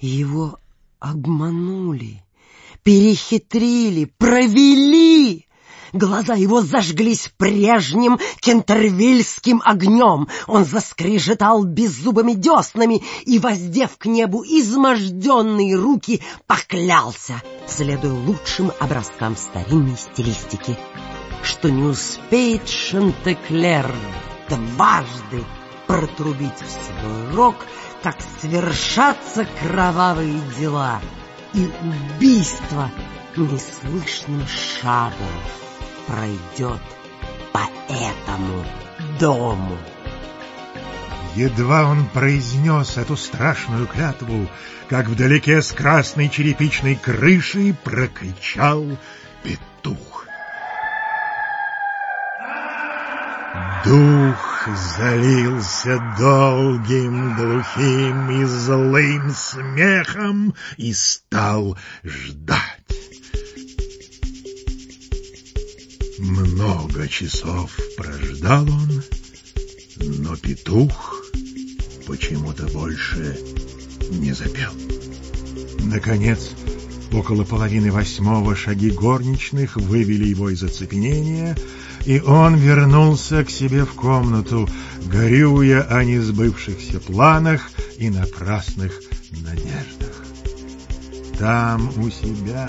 Его обманули, перехитрили, провели. Глаза его зажглись прежним кентервильским огнем. Он заскрежетал беззубыми деснами и, воздев к небу изможденные руки, поклялся, следуя лучшим образкам старинной стилистики, что не успеет Шантеклер дважды протрубить в свой рог, как свершатся кровавые дела и убийство неслышным шагом пройдет по этому дому. Едва он произнес эту страшную клятву, как вдалеке с красной черепичной крышей прокричал петух. Дух залился долгим, глухим и злым смехом и стал ждать. Много часов прождал он, но петух почему-то больше не запел. Наконец, около половины восьмого шаги горничных вывели его из оцепенения, и он вернулся к себе в комнату, горюя о несбывшихся планах и напрасных надеждах. Там у себя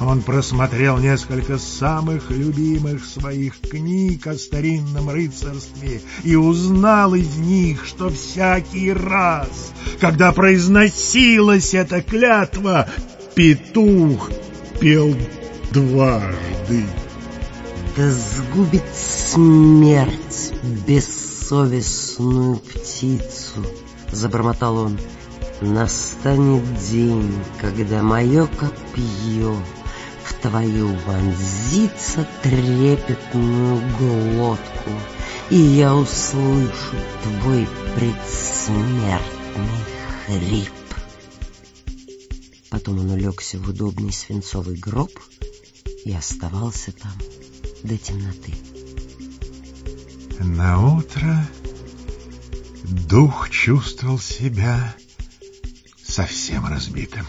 он просмотрел несколько самых любимых своих книг о старинном рыцарстве и узнал из них, что всякий раз, когда произносилась эта клятва, петух пел дважды. Да сгубит смерть бессовестную птицу, забормотал он. Настанет день, когда мое копье твою вонзится трепетную глотку, и я услышу твой предсмертный хрип. Потом он улегся в удобный свинцовый гроб и оставался там до темноты. На утро дух чувствовал себя совсем разбитым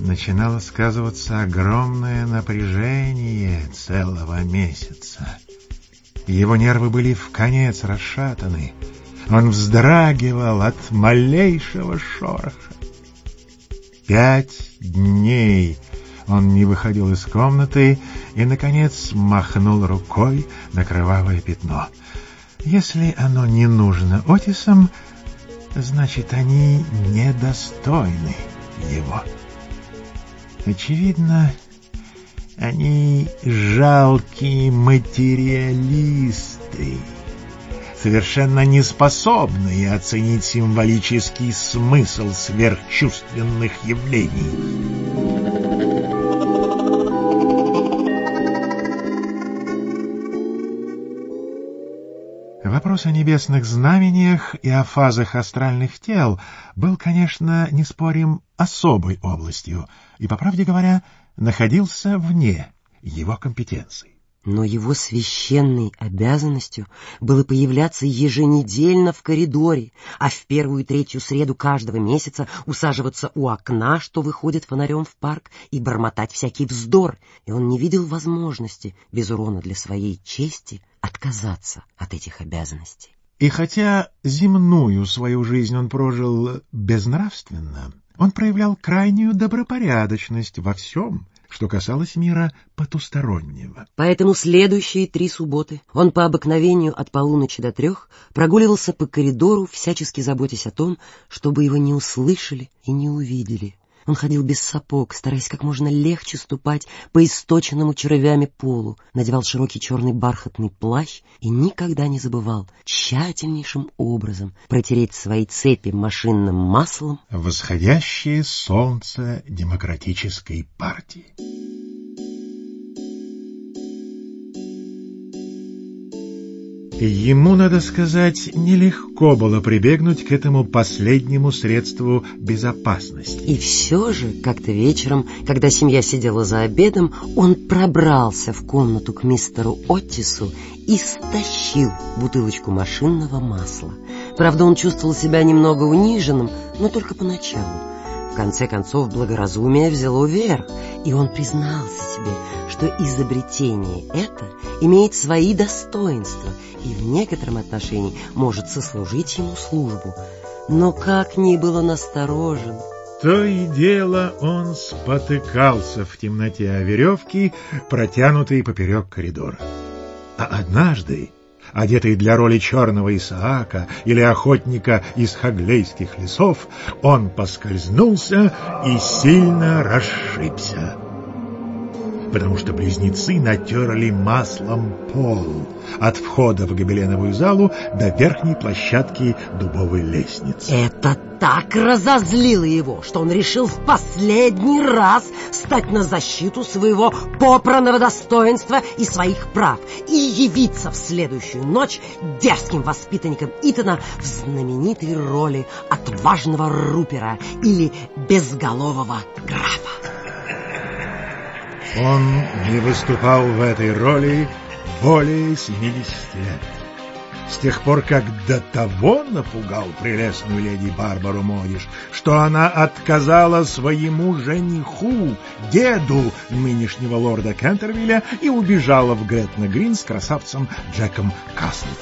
начинало сказываться огромное напряжение целого месяца. Его нервы были в конец расшатаны. Он вздрагивал от малейшего шороха. Пять дней он не выходил из комнаты и, наконец, махнул рукой на кровавое пятно. Если оно не нужно Отисам, значит, они недостойны его. Очевидно, они жалкие материалисты, совершенно не способные оценить символический смысл сверхчувственных явлений. Вопрос о небесных знамениях и о фазах астральных тел был, конечно, не спорим, особой областью и, по правде говоря, находился вне его компетенции. Но его священной обязанностью было появляться еженедельно в коридоре, а в первую и третью среду каждого месяца усаживаться у окна, что выходит фонарем в парк, и бормотать всякий вздор, и он не видел возможности без урона для своей чести отказаться от этих обязанностей. И хотя земную свою жизнь он прожил безнравственно, он проявлял крайнюю добропорядочность во всем, что касалось мира потустороннего. Поэтому следующие три субботы он по обыкновению от полуночи до трех прогуливался по коридору, всячески заботясь о том, чтобы его не услышали и не увидели. Он ходил без сапог, стараясь как можно легче ступать по источенному червями полу, надевал широкий черный бархатный плащ и никогда не забывал тщательнейшим образом протереть свои цепи машинным маслом восходящее солнце демократической партии. Ему, надо сказать, нелегко было прибегнуть к этому последнему средству безопасности. И все же, как-то вечером, когда семья сидела за обедом, он пробрался в комнату к мистеру Оттису и стащил бутылочку машинного масла. Правда, он чувствовал себя немного униженным, но только поначалу. В конце концов, благоразумие взяло верх, и он признался себе, что изобретение это имеет свои достоинства и в некотором отношении может сослужить ему службу. Но как ни было насторожен, то и дело он спотыкался в темноте о веревки, протянутые поперек коридора. А однажды, одетый для роли черного Исаака или охотника из хаглейских лесов, он поскользнулся и сильно расшибся потому что близнецы натерли маслом пол от входа в гобеленовую залу до верхней площадки дубовой лестницы. Это так разозлило его, что он решил в последний раз стать на защиту своего попранного достоинства и своих прав и явиться в следующую ночь дерзким воспитанником Итана в знаменитой роли отважного рупера или безголового графа. Он не выступал в этой роли более 70 лет. С тех пор, как до того напугал прелестную леди Барбару Модиш, что она отказала своему жениху, деду нынешнего лорда Кентервилля, и убежала в Гретна Грин с красавцем Джеком Каслтоном.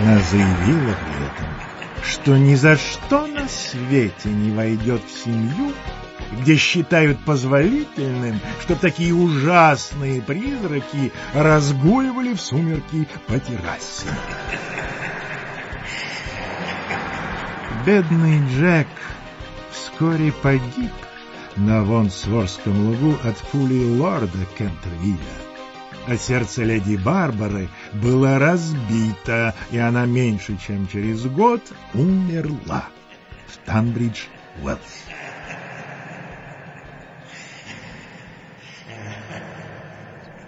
Она заявила при этом, что ни за что на свете не войдет в семью, где считают позволительным, чтобы такие ужасные призраки разгуливали в сумерки по террасе. Бедный Джек вскоре погиб на Вонсворском лугу от пули лорда Кентервилля. А сердце леди Барбары было разбито, и она меньше, чем через год умерла в Танбридж-Уэллс.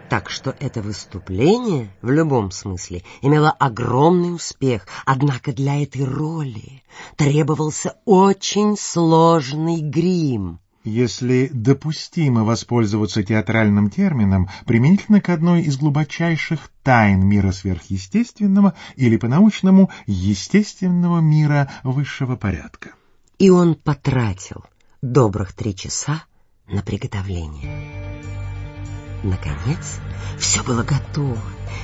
Так что это выступление в любом смысле имело огромный успех, однако для этой роли требовался очень сложный грим. Если допустимо воспользоваться театральным термином применительно к одной из глубочайших тайн мира сверхъестественного или по-научному естественного мира высшего порядка. И он потратил добрых три часа на приготовление. Наконец, все было готово,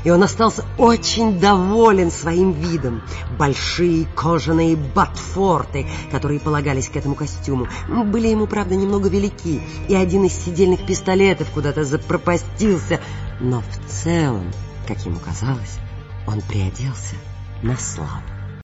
и он остался очень доволен своим видом. Большие кожаные ботфорты, которые полагались к этому костюму, были ему, правда, немного велики, и один из сидельных пистолетов куда-то запропастился, но в целом, как ему казалось, он приоделся на славу.